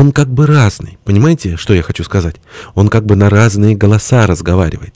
Он как бы разный. Понимаете, что я хочу сказать? Он как бы на разные голоса разговаривает.